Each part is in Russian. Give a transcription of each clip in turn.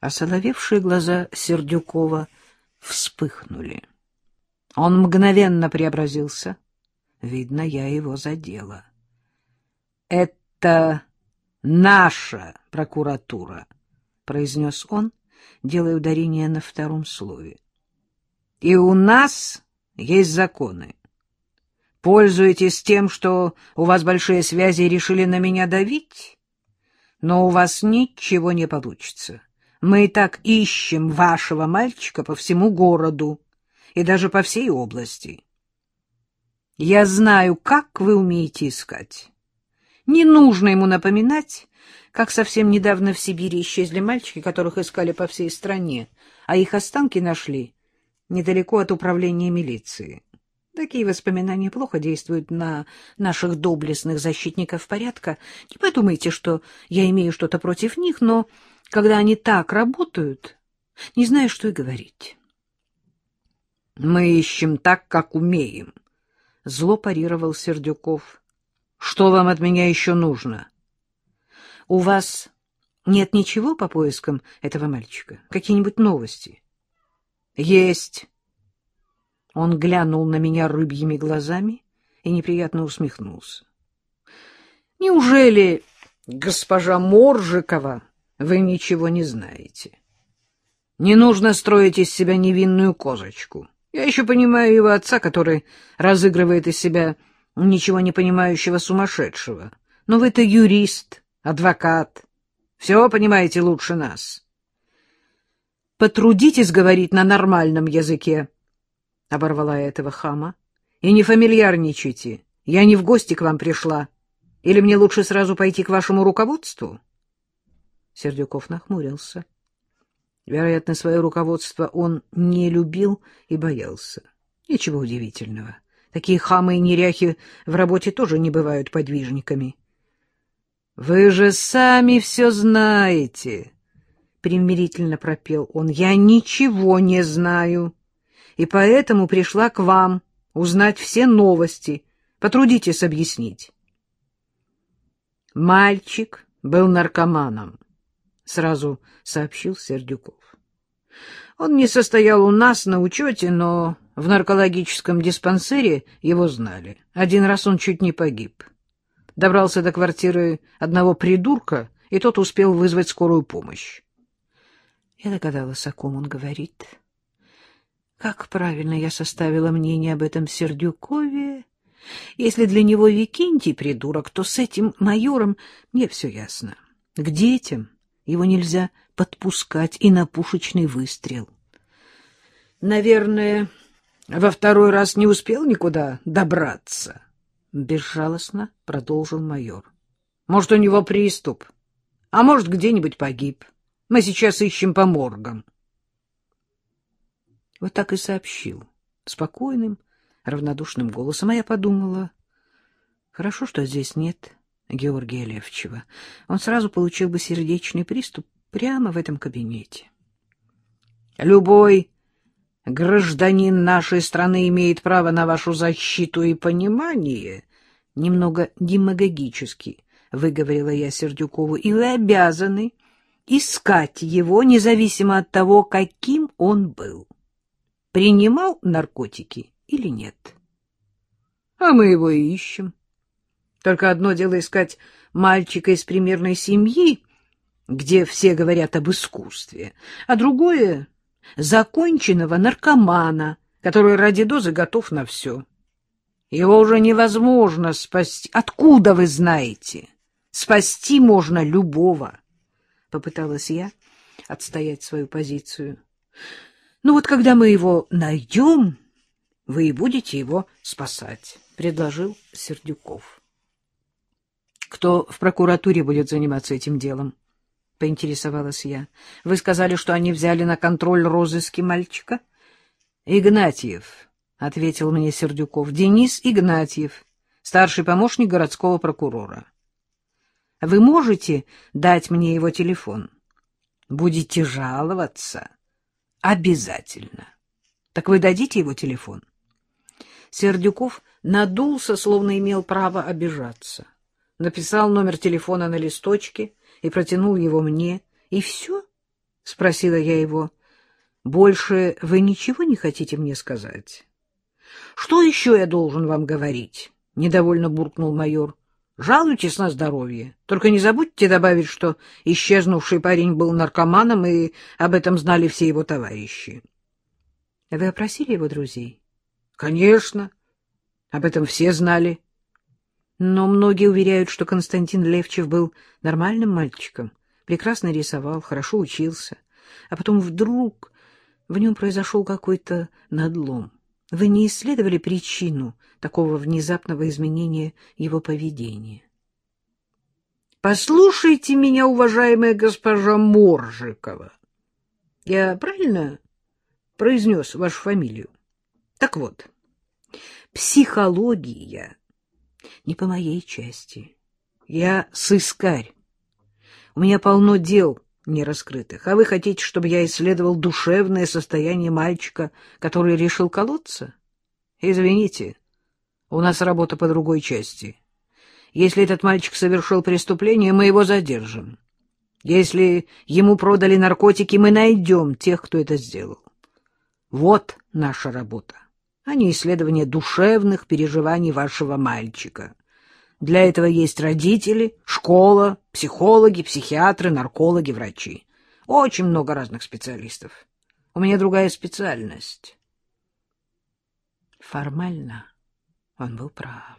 Осоловевшие глаза Сердюкова вспыхнули. Он мгновенно преобразился. Видно, я его задела. — Это наша прокуратура, — произнес он, делая ударение на втором слове. — И у нас есть законы. Пользуетесь тем, что у вас большие связи и решили на меня давить? Но у вас ничего не получится. Мы и так ищем вашего мальчика по всему городу и даже по всей области. Я знаю, как вы умеете искать. Не нужно ему напоминать, как совсем недавно в Сибири исчезли мальчики, которых искали по всей стране, а их останки нашли недалеко от управления милиции. Такие воспоминания плохо действуют на наших доблестных защитников порядка. Не подумайте, что я имею что-то против них, но когда они так работают, не знаю, что и говорить. — Мы ищем так, как умеем, — зло парировал Сердюков. — Что вам от меня еще нужно? — У вас нет ничего по поискам этого мальчика? Какие-нибудь новости? — Есть. Он глянул на меня рыбьими глазами и неприятно усмехнулся. — Неужели, госпожа Моржикова, вы ничего не знаете? Не нужно строить из себя невинную козочку. Я еще понимаю его отца, который разыгрывает из себя ничего не понимающего сумасшедшего. Но вы-то юрист, адвокат. Все понимаете лучше нас. Потрудитесь говорить на нормальном языке, — оборвала этого хама. — И не фамильярничайте. Я не в гости к вам пришла. Или мне лучше сразу пойти к вашему руководству? Сердюков нахмурился. Вероятно, свое руководство он не любил и боялся. Ничего удивительного. Такие хамы и неряхи в работе тоже не бывают подвижниками. — Вы же сами все знаете, — примирительно пропел он. — Я ничего не знаю. — и поэтому пришла к вам узнать все новости. Потрудитесь объяснить. Мальчик был наркоманом, сразу сообщил Сердюков. Он не состоял у нас на учете, но в наркологическом диспансере его знали. Один раз он чуть не погиб. Добрался до квартиры одного придурка, и тот успел вызвать скорую помощь. Я догадалась, о ком он говорит. Как правильно я составила мнение об этом Сердюкове. Если для него Викентий придурок, то с этим майором мне все ясно. К детям его нельзя подпускать и на пушечный выстрел. Наверное, во второй раз не успел никуда добраться. Безжалостно продолжил майор. Может, у него приступ, а может, где-нибудь погиб. Мы сейчас ищем по моргам. Вот так и сообщил, спокойным, равнодушным голосом. А я подумала, хорошо, что здесь нет Георгия Левчева. Он сразу получил бы сердечный приступ прямо в этом кабинете. Любой гражданин нашей страны имеет право на вашу защиту и понимание, немного демагогически выговорила я Сердюкову, и вы обязаны искать его, независимо от того, каким он был принимал наркотики или нет. А мы его ищем. Только одно дело искать мальчика из примерной семьи, где все говорят об искусстве, а другое — законченного наркомана, который ради дозы готов на все. Его уже невозможно спасти. Откуда вы знаете? Спасти можно любого. Попыталась я отстоять свою позицию. Ну вот когда мы его найдем, вы и будете его спасать, — предложил Сердюков. — Кто в прокуратуре будет заниматься этим делом? — поинтересовалась я. — Вы сказали, что они взяли на контроль розыски мальчика? — Игнатьев, — ответил мне Сердюков. — Денис Игнатьев, старший помощник городского прокурора. — Вы можете дать мне его телефон? — Будете жаловаться. — Обязательно. Так вы дадите его телефон? Сердюков надулся, словно имел право обижаться. Написал номер телефона на листочке и протянул его мне. И все? спросила я его. — Больше вы ничего не хотите мне сказать? — Что еще я должен вам говорить? — недовольно буркнул майор. — Жалуйтесь на здоровье. Только не забудьте добавить, что исчезнувший парень был наркоманом, и об этом знали все его товарищи. — Вы опросили его друзей? — Конечно. Об этом все знали. Но многие уверяют, что Константин Левчев был нормальным мальчиком, прекрасно рисовал, хорошо учился. А потом вдруг в нем произошел какой-то надлом. Вы не исследовали причину такого внезапного изменения его поведения? Послушайте меня, уважаемая госпожа Моржикова. Я правильно произнес вашу фамилию? Так вот, психология не по моей части. Я сыскарь. У меня полно дел нераскрытых, а вы хотите, чтобы я исследовал душевное состояние мальчика, который решил колоться? Извините, у нас работа по другой части. Если этот мальчик совершил преступление, мы его задержим. Если ему продали наркотики, мы найдем тех, кто это сделал. Вот наша работа, а не исследование душевных переживаний вашего мальчика. Для этого есть родители, школа, психологи, психиатры, наркологи, врачи. Очень много разных специалистов. У меня другая специальность. Формально он был прав.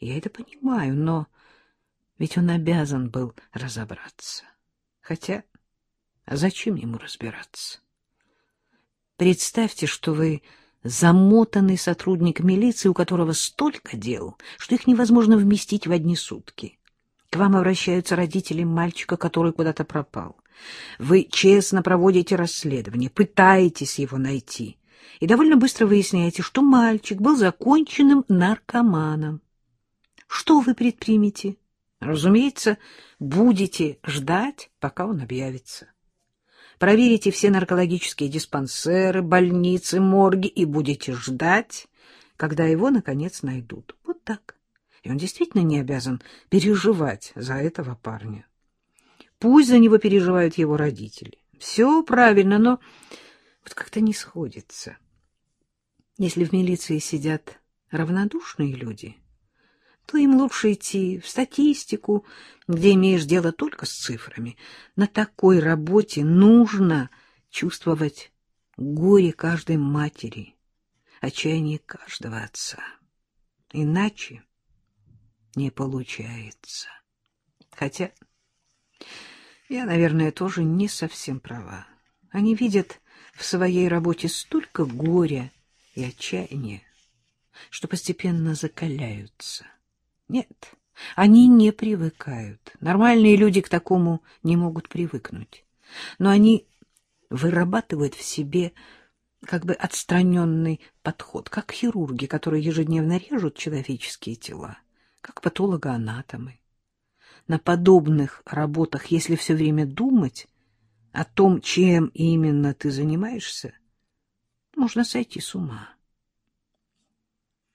Я это понимаю, но ведь он обязан был разобраться. Хотя зачем ему разбираться? Представьте, что вы замотанный сотрудник милиции, у которого столько дел, что их невозможно вместить в одни сутки. К вам обращаются родители мальчика, который куда-то пропал. Вы честно проводите расследование, пытаетесь его найти, и довольно быстро выясняете, что мальчик был законченным наркоманом. Что вы предпримете? Разумеется, будете ждать, пока он объявится проверите все наркологические диспансеры, больницы, морги и будете ждать, когда его, наконец, найдут. Вот так. И он действительно не обязан переживать за этого парня. Пусть за него переживают его родители. Все правильно, но вот как-то не сходится. Если в милиции сидят равнодушные люди, то им лучше идти в статистику, где имеешь дело только с цифрами. На такой работе нужно чувствовать горе каждой матери, отчаяние каждого отца. Иначе не получается. Хотя я, наверное, тоже не совсем права. Они видят в своей работе столько горя и отчаяния, что постепенно закаляются. Нет, они не привыкают. Нормальные люди к такому не могут привыкнуть. Но они вырабатывают в себе как бы отстраненный подход, как хирурги, которые ежедневно режут человеческие тела, как патологоанатомы. На подобных работах, если все время думать о том, чем именно ты занимаешься, можно сойти с ума.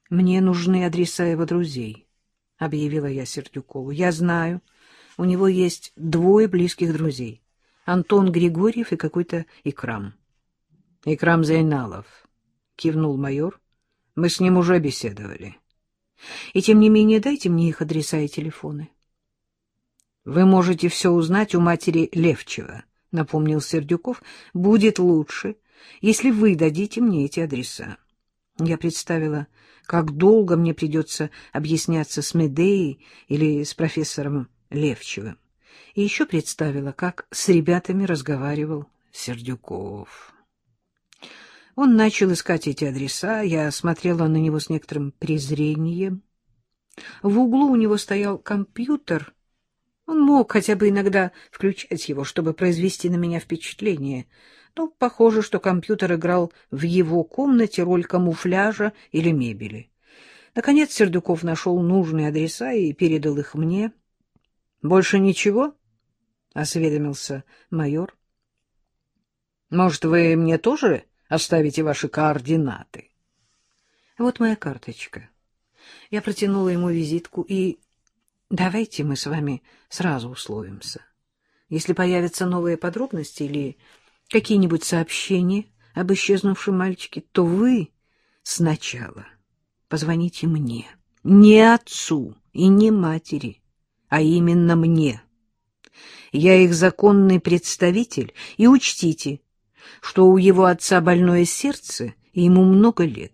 Мне нужны адреса его друзей — объявила я Сердюкову. — Я знаю. У него есть двое близких друзей. Антон Григорьев и какой-то Икрам. — Икрам Зайналов, — кивнул майор. — Мы с ним уже беседовали. И тем не менее дайте мне их адреса и телефоны. — Вы можете все узнать у матери Левчева, — напомнил Сердюков. — Будет лучше, если вы дадите мне эти адреса. Я представила как долго мне придется объясняться с Медеей или с профессором Левчевым. И еще представила, как с ребятами разговаривал Сердюков. Он начал искать эти адреса, я смотрела на него с некоторым презрением. В углу у него стоял компьютер. Он мог хотя бы иногда включать его, чтобы произвести на меня впечатление — но похоже, что компьютер играл в его комнате роль камуфляжа или мебели. Наконец Сердюков нашел нужные адреса и передал их мне. — Больше ничего? — осведомился майор. — Может, вы мне тоже оставите ваши координаты? — Вот моя карточка. Я протянула ему визитку, и давайте мы с вами сразу условимся. Если появятся новые подробности или какие-нибудь сообщения об исчезнувшем мальчике, то вы сначала позвоните мне, не отцу и не матери, а именно мне. Я их законный представитель, и учтите, что у его отца больное сердце, и ему много лет.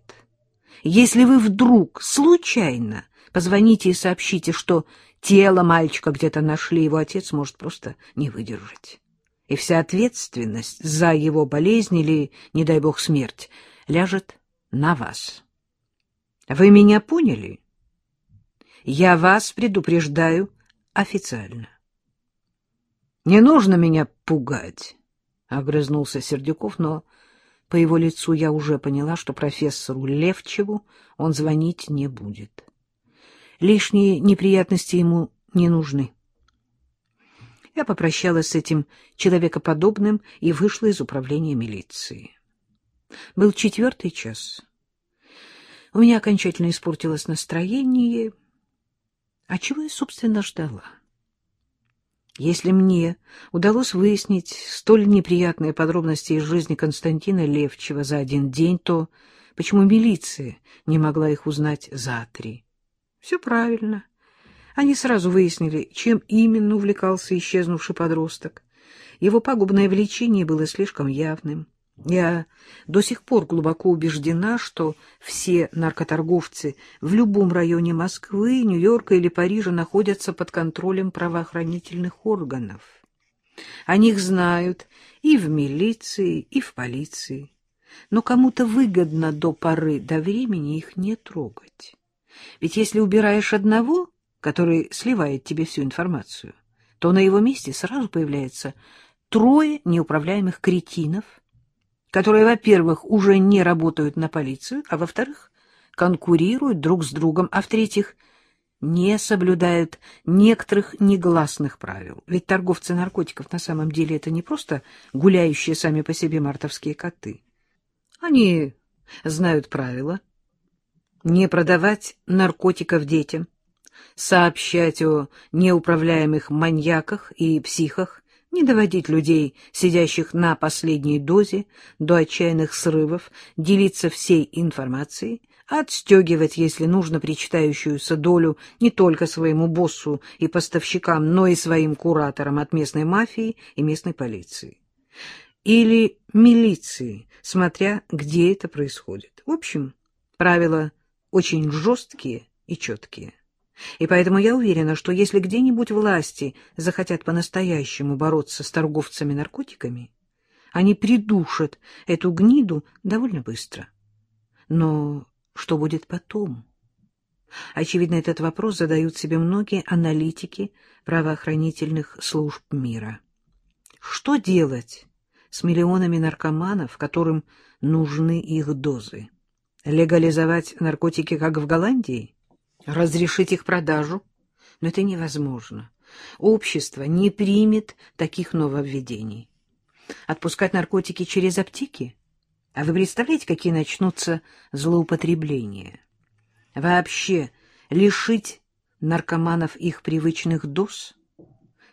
Если вы вдруг, случайно, позвоните и сообщите, что тело мальчика где-то нашли, его отец может просто не выдержать. И вся ответственность за его болезнь или, не дай бог, смерть ляжет на вас. Вы меня поняли? Я вас предупреждаю официально. Не нужно меня пугать, — огрызнулся Сердюков, но по его лицу я уже поняла, что профессору Левчеву он звонить не будет. Лишние неприятности ему не нужны. Я попрощалась с этим человекоподобным и вышла из управления милиции. Был четвертый час. У меня окончательно испортилось настроение. А чего я, собственно, ждала? Если мне удалось выяснить столь неприятные подробности из жизни Константина Левчева за один день, то почему милиция не могла их узнать за три? Все правильно. Они сразу выяснили, чем именно увлекался исчезнувший подросток. Его пагубное влечение было слишком явным. Я до сих пор глубоко убеждена, что все наркоторговцы в любом районе Москвы, Нью-Йорка или Парижа находятся под контролем правоохранительных органов. О них знают и в милиции, и в полиции. Но кому-то выгодно до поры до времени их не трогать. Ведь если убираешь одного, который сливает тебе всю информацию, то на его месте сразу появляется трое неуправляемых кретинов, которые, во-первых, уже не работают на полицию, а во-вторых, конкурируют друг с другом, а в-третьих, не соблюдают некоторых негласных правил. Ведь торговцы наркотиков на самом деле это не просто гуляющие сами по себе мартовские коты. Они знают правила. Не продавать наркотиков детям, сообщать о неуправляемых маньяках и психах, не доводить людей, сидящих на последней дозе, до отчаянных срывов, делиться всей информацией, отстегивать, если нужно, причитающуюся долю не только своему боссу и поставщикам, но и своим кураторам от местной мафии и местной полиции. Или милиции, смотря где это происходит. В общем, правила очень жесткие и четкие. И поэтому я уверена, что если где-нибудь власти захотят по-настоящему бороться с торговцами наркотиками, они придушат эту гниду довольно быстро. Но что будет потом? Очевидно, этот вопрос задают себе многие аналитики правоохранительных служб мира. Что делать с миллионами наркоманов, которым нужны их дозы? Легализовать наркотики, как в Голландии? Разрешить их продажу, но это невозможно. Общество не примет таких нововведений. Отпускать наркотики через аптеки? А вы представляете, какие начнутся злоупотребления? Вообще лишить наркоманов их привычных доз?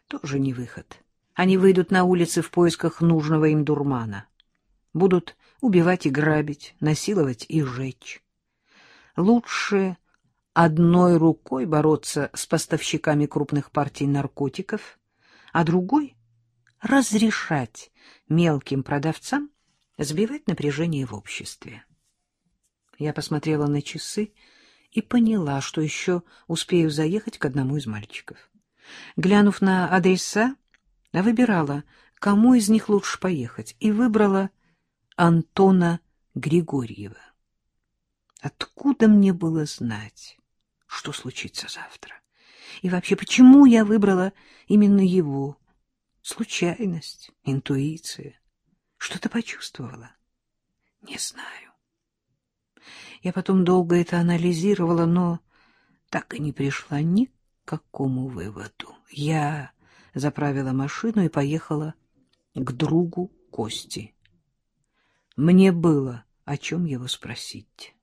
Тоже не выход. Они выйдут на улицы в поисках нужного им дурмана. Будут убивать и грабить, насиловать и жечь. Лучше одной рукой бороться с поставщиками крупных партий наркотиков, а другой — разрешать мелким продавцам сбивать напряжение в обществе. Я посмотрела на часы и поняла, что еще успею заехать к одному из мальчиков. Глянув на адреса, выбирала, кому из них лучше поехать, и выбрала Антона Григорьева. Откуда мне было знать? Что случится завтра. И вообще, почему я выбрала именно его? Случайность, интуиция. Что-то почувствовала. Не знаю. Я потом долго это анализировала, но так и не пришла ни к какому выводу. Я заправила машину и поехала к другу Кости. Мне было о чем его спросить.